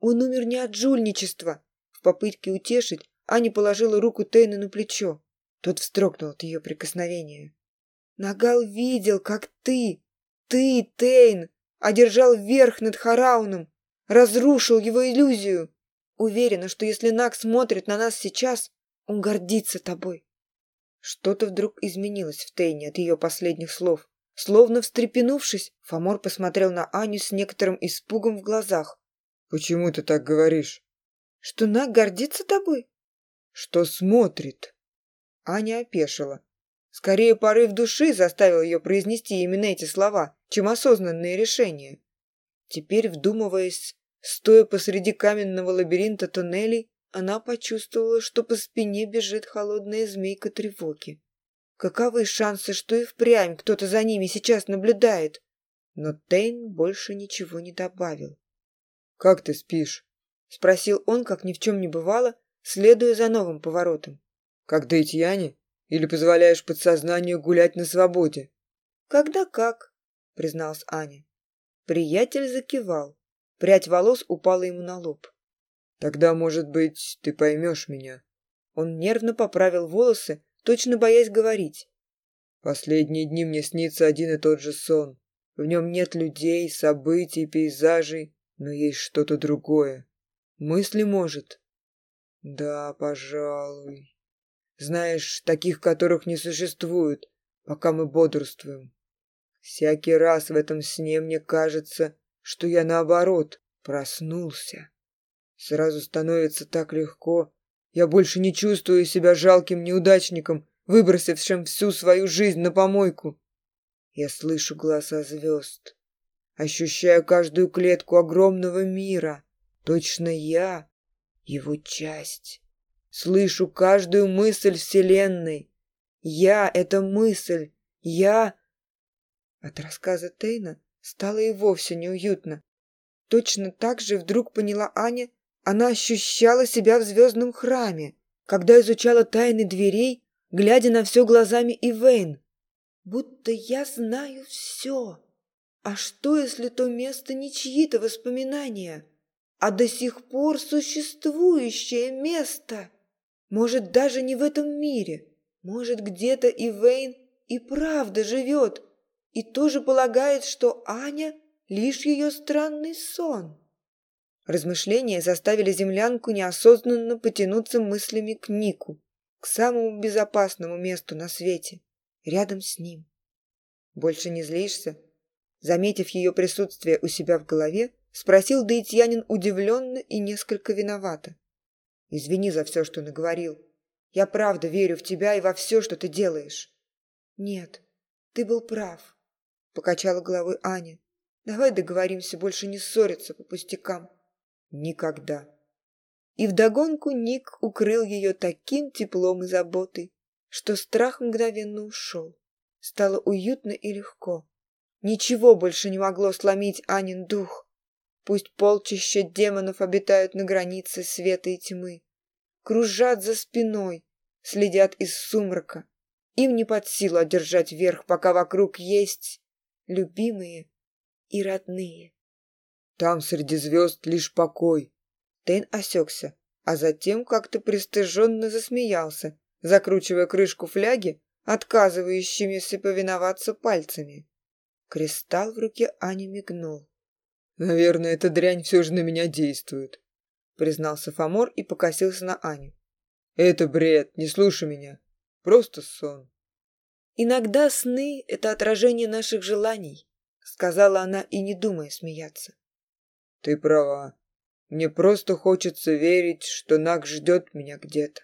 «Он умер не от жульничества!» В попытке утешить Аня положила руку Тейна на плечо. Тот вздрогнул от ее прикосновения. Нагал видел, как ты, ты, Тейн, одержал верх над Харауном, разрушил его иллюзию. Уверена, что если Наг смотрит на нас сейчас, он гордится тобой. Что-то вдруг изменилось в Тейне от ее последних слов. Словно встрепенувшись, Фомор посмотрел на Аню с некоторым испугом в глазах. «Почему ты так говоришь?» «Что Наг гордится тобой?» «Что смотрит?» Аня опешила. Скорее порыв души заставил ее произнести именно эти слова, чем осознанное решение. Теперь, вдумываясь, стоя посреди каменного лабиринта туннелей, она почувствовала, что по спине бежит холодная змейка тревоги. Каковы шансы, что и впрямь кто-то за ними сейчас наблюдает? Но Тейн больше ничего не добавил. «Как ты спишь?» — спросил он, как ни в чем не бывало, следуя за новым поворотом когда и Или позволяешь подсознанию гулять на свободе?» «Когда как?» — призналась Аня. Приятель закивал. Прядь волос упала ему на лоб. «Тогда, может быть, ты поймешь меня». Он нервно поправил волосы, точно боясь говорить. «Последние дни мне снится один и тот же сон. В нем нет людей, событий, пейзажей, но есть что-то другое. Мысли, может?» «Да, пожалуй». Знаешь, таких, которых не существует, пока мы бодрствуем. Всякий раз в этом сне мне кажется, что я наоборот проснулся. Сразу становится так легко. Я больше не чувствую себя жалким неудачником, выбросившим всю свою жизнь на помойку. Я слышу голоса звезд. Ощущаю каждую клетку огромного мира. Точно я его часть. Слышу каждую мысль Вселенной. Я — это мысль. Я... От рассказа Тейна стало и вовсе неуютно. Точно так же вдруг поняла Аня, она ощущала себя в звездном храме, когда изучала тайны дверей, глядя на все глазами и Ивейн. Будто я знаю все. А что, если то место не чьи-то воспоминания, а до сих пор существующее место? Может, даже не в этом мире. Может, где-то и Вейн и правда живет, и тоже полагает, что Аня — лишь ее странный сон. Размышления заставили землянку неосознанно потянуться мыслями к Нику, к самому безопасному месту на свете, рядом с ним. «Больше не злишься?» Заметив ее присутствие у себя в голове, спросил Даитьянин удивленно и несколько виновато. Извини за все, что наговорил. Я правда верю в тебя и во все, что ты делаешь. Нет, ты был прав, покачала головой Аня. Давай договоримся больше не ссориться по пустякам. Никогда. И вдогонку Ник укрыл ее таким теплом и заботой, что страх мгновенно ушел. Стало уютно и легко. Ничего больше не могло сломить Анин дух. Пусть полчища демонов обитают на границе света и тьмы. Кружат за спиной, следят из сумрака. Им не под силу одержать верх, пока вокруг есть любимые и родные. Там среди звезд лишь покой. Тейн осекся, а затем как-то пристыженно засмеялся, закручивая крышку фляги, отказывающимися повиноваться пальцами. Кристалл в руке Ани мигнул. «Наверное, эта дрянь все же на меня действует», — признался Фомор и покосился на Аню. «Это бред, не слушай меня. Просто сон». «Иногда сны — это отражение наших желаний», — сказала она и не думая смеяться. «Ты права. Мне просто хочется верить, что Нак ждет меня где-то».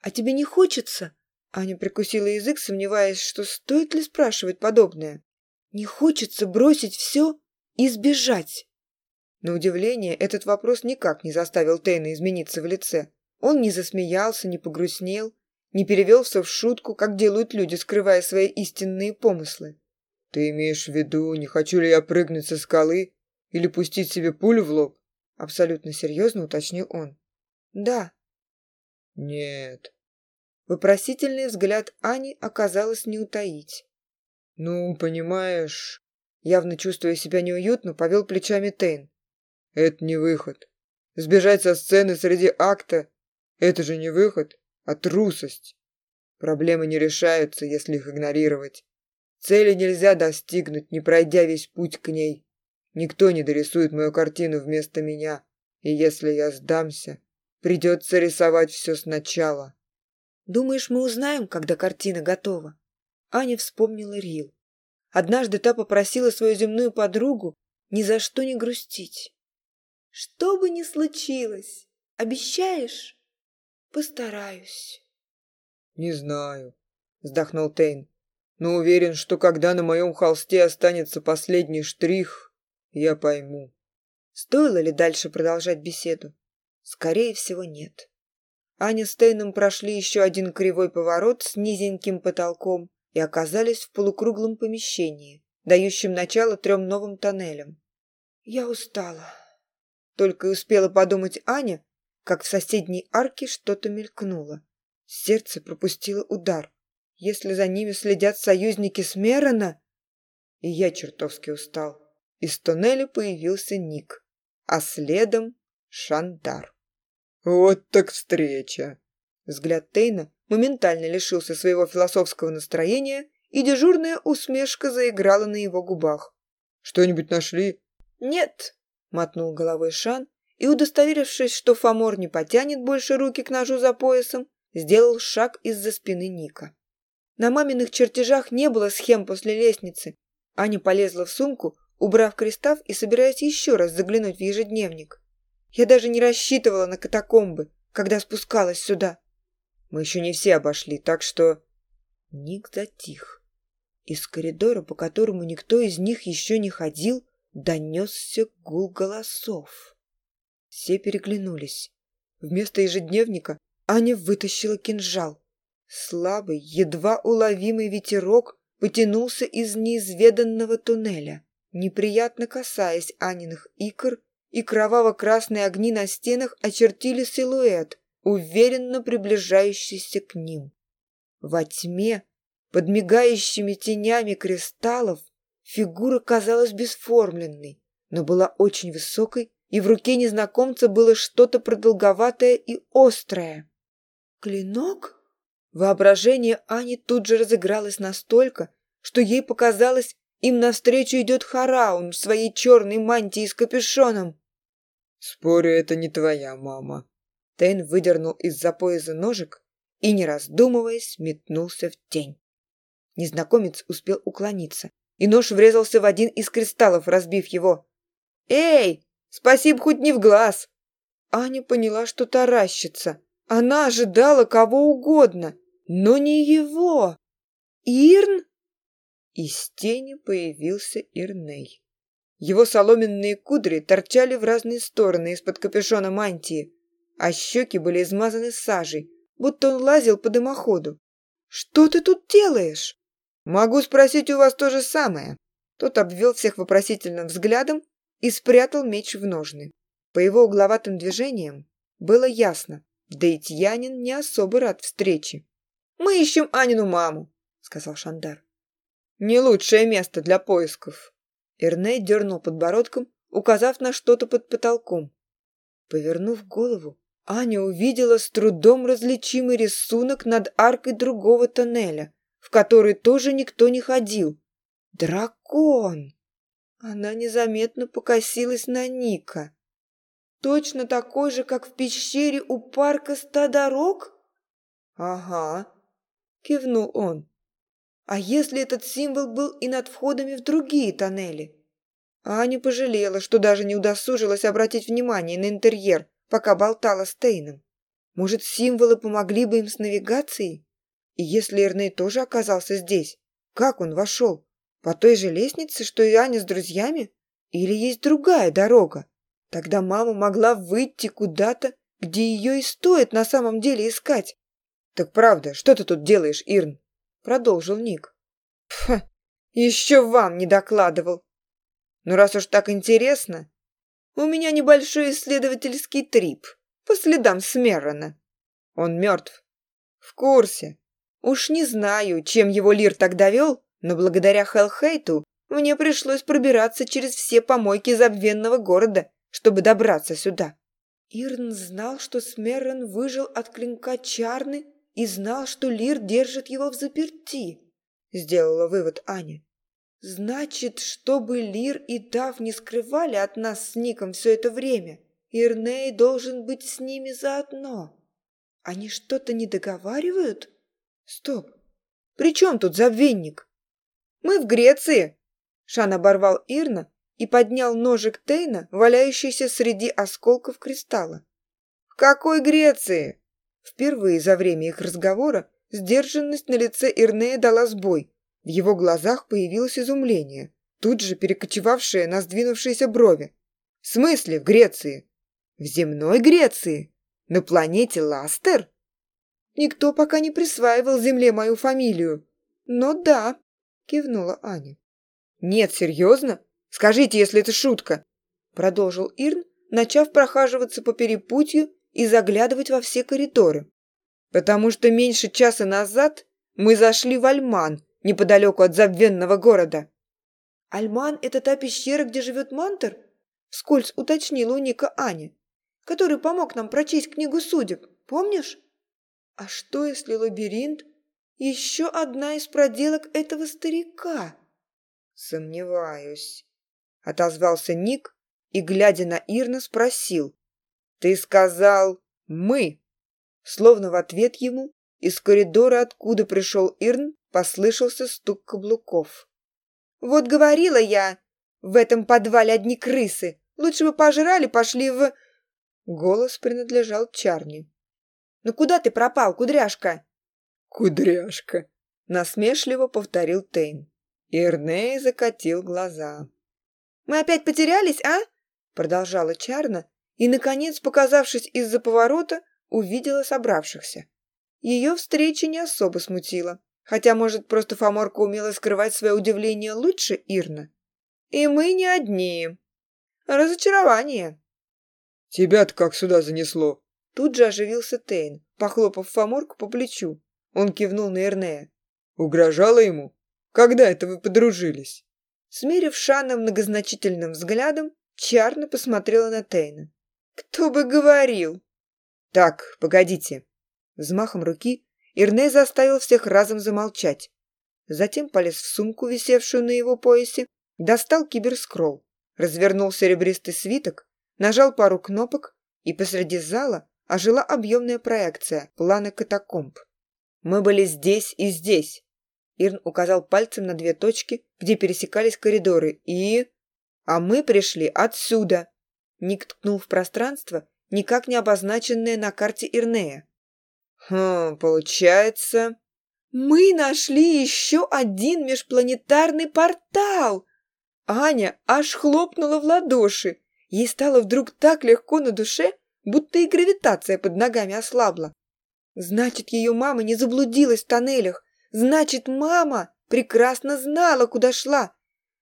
«А тебе не хочется?» Аня прикусила язык, сомневаясь, что стоит ли спрашивать подобное. «Не хочется бросить все избежать. На удивление, этот вопрос никак не заставил Тейна измениться в лице. Он не засмеялся, не погрустнел, не перевелся в шутку, как делают люди, скрывая свои истинные помыслы. «Ты имеешь в виду, не хочу ли я прыгнуть со скалы или пустить себе пулю в лоб?» Абсолютно серьезно уточнил он. «Да». «Нет». Вопросительный взгляд Ани оказалось не утаить. «Ну, понимаешь, Явно чувствуя себя неуютно, повел плечами Тейн. «Это не выход. Сбежать со сцены среди акта — это же не выход, а трусость. Проблемы не решаются, если их игнорировать. Цели нельзя достигнуть, не пройдя весь путь к ней. Никто не дорисует мою картину вместо меня, и если я сдамся, придется рисовать все сначала». «Думаешь, мы узнаем, когда картина готова?» Аня вспомнила Рил. Однажды та попросила свою земную подругу ни за что не грустить. «Что бы ни случилось, обещаешь?» «Постараюсь». «Не знаю», — вздохнул Тейн. «Но уверен, что когда на моем холсте останется последний штрих, я пойму». Стоило ли дальше продолжать беседу? Скорее всего, нет. Аня с Тейном прошли еще один кривой поворот с низеньким потолком и оказались в полукруглом помещении, дающем начало трем новым тоннелям. Я устала. Только и успела подумать Аня, как в соседней арке что-то мелькнуло. Сердце пропустило удар. Если за ними следят союзники Смерона... И я чертовски устал. Из тоннеля появился Ник, а следом Шандар. «Вот так встреча!» Взгляд Тейна моментально лишился своего философского настроения, и дежурная усмешка заиграла на его губах. «Что-нибудь нашли?» «Нет», — мотнул головой Шан, и, удостоверившись, что Фомор не потянет больше руки к ножу за поясом, сделал шаг из-за спины Ника. На маминых чертежах не было схем после лестницы. Аня полезла в сумку, убрав крестав и собираясь еще раз заглянуть в ежедневник. Я даже не рассчитывала на катакомбы, когда спускалась сюда. Мы еще не все обошли, так что...» Ник затих. Из коридора, по которому никто из них еще не ходил, донесся гул голосов. Все переглянулись. Вместо ежедневника Аня вытащила кинжал. Слабый, едва уловимый ветерок потянулся из неизведанного туннеля, неприятно касаясь Аниных икр, и кроваво-красные огни на стенах очертили силуэт, уверенно приближающийся к ним. Во тьме, под мигающими тенями кристаллов, фигура казалась бесформленной, но была очень высокой, и в руке незнакомца было что-то продолговатое и острое. «Клинок?» Воображение Ани тут же разыгралось настолько, что ей показалось, им навстречу идет Хараун в своей черной мантии с капюшоном. «Спорю, это не твоя мама», Тейн выдернул из-за пояса ножик и, не раздумываясь, метнулся в тень. Незнакомец успел уклониться, и нож врезался в один из кристаллов, разбив его. «Эй, спасибо хоть не в глаз!» Аня поняла, что таращится. Она ожидала кого угодно, но не его. «Ирн?» Из тени появился Ирней. Его соломенные кудри торчали в разные стороны из-под капюшона мантии а щеки были измазаны сажей, будто он лазил по дымоходу. «Что ты тут делаешь?» «Могу спросить у вас то же самое». Тот обвел всех вопросительным взглядом и спрятал меч в ножны. По его угловатым движениям было ясно, да и Тьянин не особо рад встрече. «Мы ищем Анину маму», — сказал Шандар. «Не лучшее место для поисков». Эрней дернул подбородком, указав на что-то под потолком. Повернув голову, Аня увидела с трудом различимый рисунок над аркой другого тоннеля, в который тоже никто не ходил. Дракон! Она незаметно покосилась на Ника. Точно такой же, как в пещере у парка ста дорог? Ага, кивнул он. А если этот символ был и над входами в другие тоннели? Аня пожалела, что даже не удосужилась обратить внимание на интерьер – пока болтала с Тейном. Может, символы помогли бы им с навигацией? И если Эрней тоже оказался здесь, как он вошел? По той же лестнице, что и Аня с друзьями? Или есть другая дорога? Тогда мама могла выйти куда-то, где ее и стоит на самом деле искать. «Так правда, что ты тут делаешь, Ирн?» Продолжил Ник. «Пф, еще вам не докладывал. Но раз уж так интересно, у меня небольшой исследовательский трип. По следам Смерона. Он мертв. В курсе. Уж не знаю, чем его Лир так довел, но благодаря Хелхейту мне пришлось пробираться через все помойки забвенного города, чтобы добраться сюда. Ирн знал, что Смерон выжил от клинка Чарны и знал, что Лир держит его в заперти. Сделала вывод Аня. Значит, чтобы Лир и Дав не скрывали от нас с Ником все это время, Ирней должен быть с ними заодно. Они что-то не договаривают? Стоп. При чем тут забвенник? Мы в Греции. Шан оборвал Ирна и поднял ножик Тейна, валяющийся среди осколков кристалла. В какой Греции? Впервые за время их разговора сдержанность на лице Ирнея дала сбой – в его глазах появилось изумление, тут же перекочевавшее на сдвинувшиеся брови. «В смысле в Греции?» «В земной Греции? На планете Ластер?» «Никто пока не присваивал земле мою фамилию. Но да», — кивнула Аня. «Нет, серьезно? Скажите, если это шутка!» Продолжил Ирн, начав прохаживаться по перепутью и заглядывать во все коридоры. «Потому что меньше часа назад мы зашли в Альман, неподалеку от забвенного города. Альман – это та пещера, где живет Мантер? Скольз уточнила у Ника Аня, который помог нам прочесть книгу судеб, помнишь? А что, если лабиринт – еще одна из проделок этого старика? Сомневаюсь, – отозвался Ник и, глядя на Ирна, спросил. Ты сказал «мы». Словно в ответ ему из коридора, откуда пришел Ирн, послышался стук каблуков. «Вот говорила я, в этом подвале одни крысы. Лучше бы пожрали, пошли в...» Голос принадлежал Чарни. «Ну куда ты пропал, кудряшка?» «Кудряшка», — насмешливо повторил Тейн. Ирней закатил глаза. «Мы опять потерялись, а?» — продолжала Чарна и, наконец, показавшись из-за поворота, увидела собравшихся. Ее встреча не особо смутила. Хотя, может, просто Фоморка умела скрывать свое удивление лучше Ирна. И мы не одни. Разочарование. Тебя-то как сюда занесло? Тут же оживился Тейн, похлопав Фоморку по плечу. Он кивнул на Ирнея. Угрожала ему? Когда это вы подружились? Смерив Шана многозначительным взглядом, Чарна посмотрела на Тейна. «Кто бы говорил?» «Так, погодите», Взмахом руки Ирней заставил всех разом замолчать. Затем полез в сумку, висевшую на его поясе, достал киберскролл, развернул серебристый свиток, нажал пару кнопок, и посреди зала ожила объемная проекция плана катакомб. «Мы были здесь и здесь», Ирн указал пальцем на две точки, где пересекались коридоры, и... «А мы пришли отсюда!» Ник ткнул в пространство, никак не обозначенное на карте Ирнея. Хм, получается, мы нашли еще один межпланетарный портал. Аня аж хлопнула в ладоши. Ей стало вдруг так легко на душе, будто и гравитация под ногами ослабла. Значит, ее мама не заблудилась в тоннелях. Значит, мама прекрасно знала, куда шла.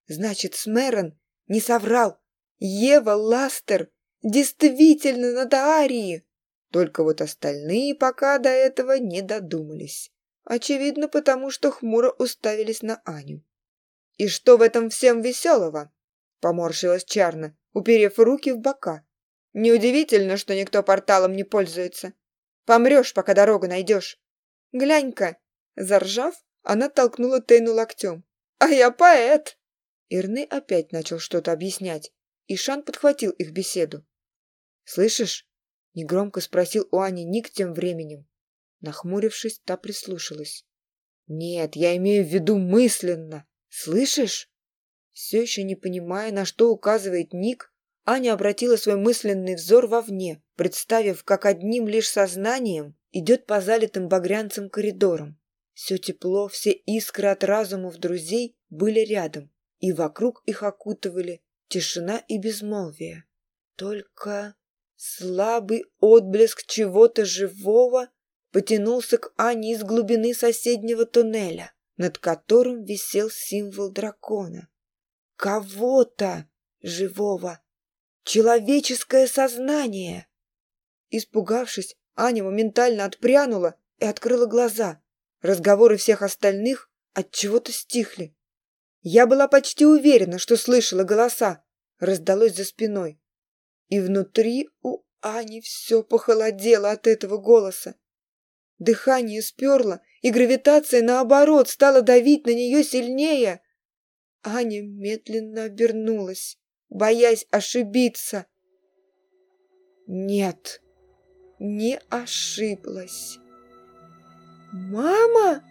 Значит, Смерон не соврал. Ева Ластер действительно на Даарии. Только вот остальные пока до этого не додумались. Очевидно, потому что хмуро уставились на Аню. «И что в этом всем веселого?» — поморщилась Чарна, уперев руки в бока. «Неудивительно, что никто порталом не пользуется. Помрешь, пока дорогу найдешь. Глянь-ка!» Заржав, она толкнула Тейну локтем. «А я поэт!» Ирны опять начал что-то объяснять, и Шан подхватил их беседу. «Слышишь, Негромко спросил у Ани Ник тем временем. Нахмурившись, та прислушалась. «Нет, я имею в виду мысленно. Слышишь?» Все еще не понимая, на что указывает Ник, Аня обратила свой мысленный взор вовне, представив, как одним лишь сознанием идет по залитым багрянцем коридорам. Все тепло, все искры от разумов друзей были рядом, и вокруг их окутывали тишина и безмолвие. Только... Слабый отблеск чего-то живого потянулся к Ане из глубины соседнего туннеля, над которым висел символ дракона. Кого-то живого. Человеческое сознание. Испугавшись, Аня моментально отпрянула и открыла глаза. Разговоры всех остальных от чего-то стихли. Я была почти уверена, что слышала голоса. Раздалось за спиной и внутри у Ани все похолодело от этого голоса. Дыхание сперло, и гравитация, наоборот, стала давить на нее сильнее. Аня медленно обернулась, боясь ошибиться. Нет, не ошиблась. «Мама!»